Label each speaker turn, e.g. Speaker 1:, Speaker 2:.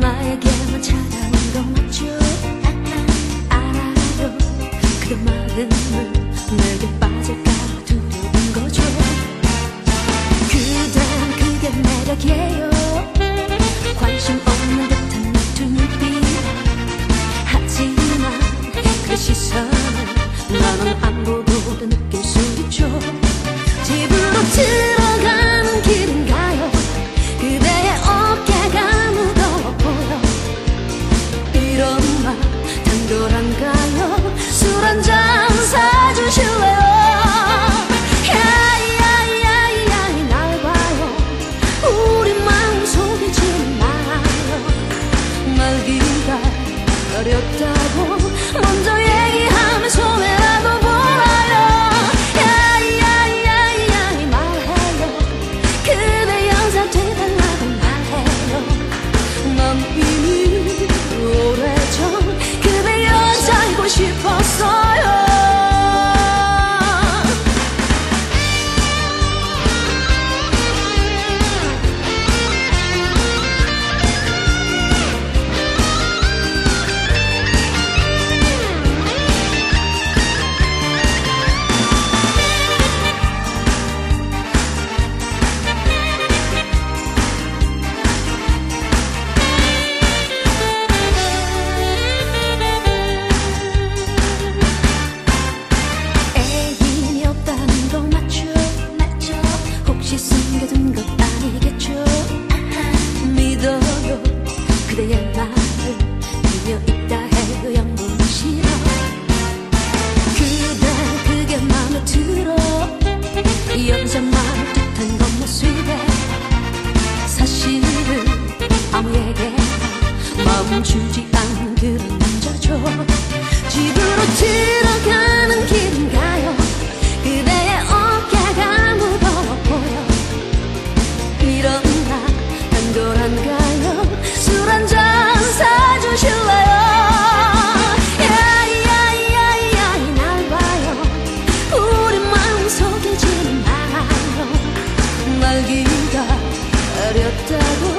Speaker 1: 나에게만 찾아온 건 맞죠 알아요 그 마음은 내게 빠질까 두려운 거죠. 그댄 그게 매력이에요. 당돌한가요? 술 한 잔 사주실래요? 야야야야이 날 봐요. 우리 마음 속이지 말아요 날 기다렸다 주지 않는 그런 남자죠 집으로 들어가는 길인가요? 그대의 어깨가 무거워 보여. 이런 나? 단돌한가요? 술 한잔 사주실래요? 야야야야이 날 봐요. 우리 마음 속이지는 말아요. 날 기다렸다고